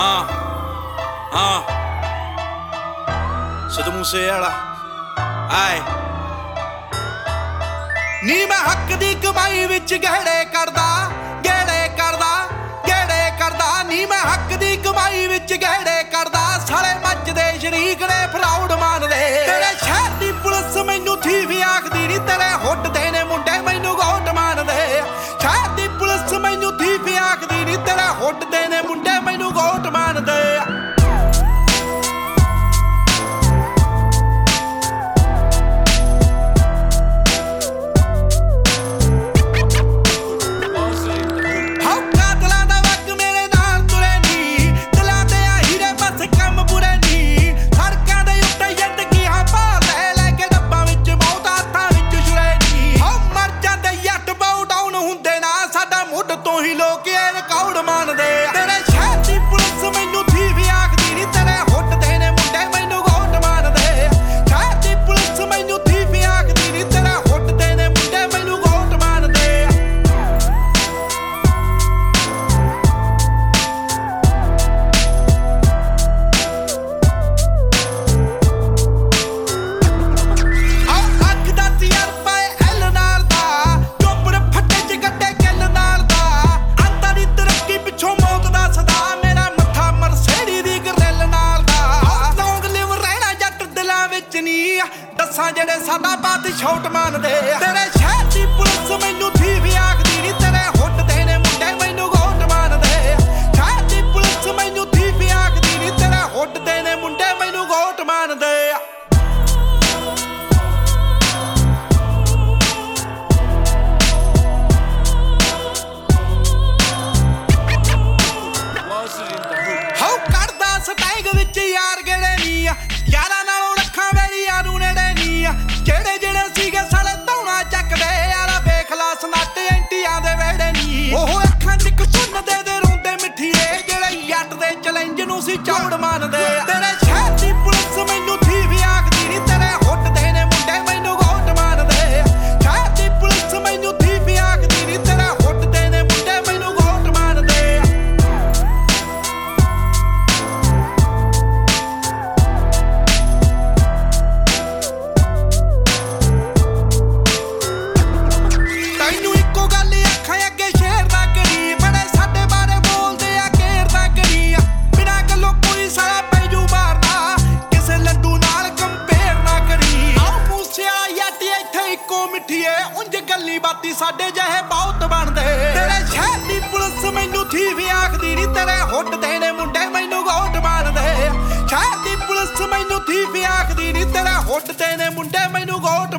ਹਾਂ। ਹਾਂ। ਸਿੱਧੂ ਮੂਸੇ ਵਾਲਾ ਆਏ। ਨੀ ਮੈਂ ਹੱਕ ਦੀ ਕਮਾਈ ਵਿੱਚ ਗਹਿੜੇ ਕਰਦਾ ਗਹਿੜੇ ਕਰਦਾ ਗਹਿੜੇ ਕਰਦਾ। ਨੀ ਮੈਂ ਹੱਕ ਦੀ ਕਮਾਈ ਵਿੱਚ ਗਹਿੜੇ ਕਰਦਾ, ਸਾਲੇ ਮੱਜਦੇ ਸ਼ਰੀਕ もので ਜਿਹੜੇ ਸਾਡਾ ਬਾਤ ਛੋਟ ਮੰਨਦੇ ਤੇਰੇ ਸ਼ਹਿਰ ਅਸੀਂ ਚੌੜ ਮਾਨ ਮਿੱਠੀ ਮਿੱਠੀਏ ਉਂਝ ਗੱਲੀ ਬਾਤੀ ਸਾਡੇ ਜਹੇ ਬਹੁਤ ਬਣਦੇ। ਤੇਰੇ ਸ਼ਹਿਰ ਦੀ ਪੁਲਿਸ ਮੈਨੂੰ ਥੀ ਵੀ ਆਖਦੀ ਨਹੀਂ ਤੇਰੇ ਹੁੱਟ ਦੇ ਨੇ ਮੁੰਡੇ ਮੈਨੂੰ ਗੋਟ ਮਾਰਦੇ। ਸ਼ਹਿਰ ਦੀ ਪੁਲਿਸ ਮੈਨੂੰ ਥੀ ਵੀ ਆਖਦੀ ਨਹੀਂ ਤੇਰੇ ਹੁੱਟ ਦੇ ਨੇ ਮੁੰਡੇ ਮੈਨੂੰ ਗੋਟ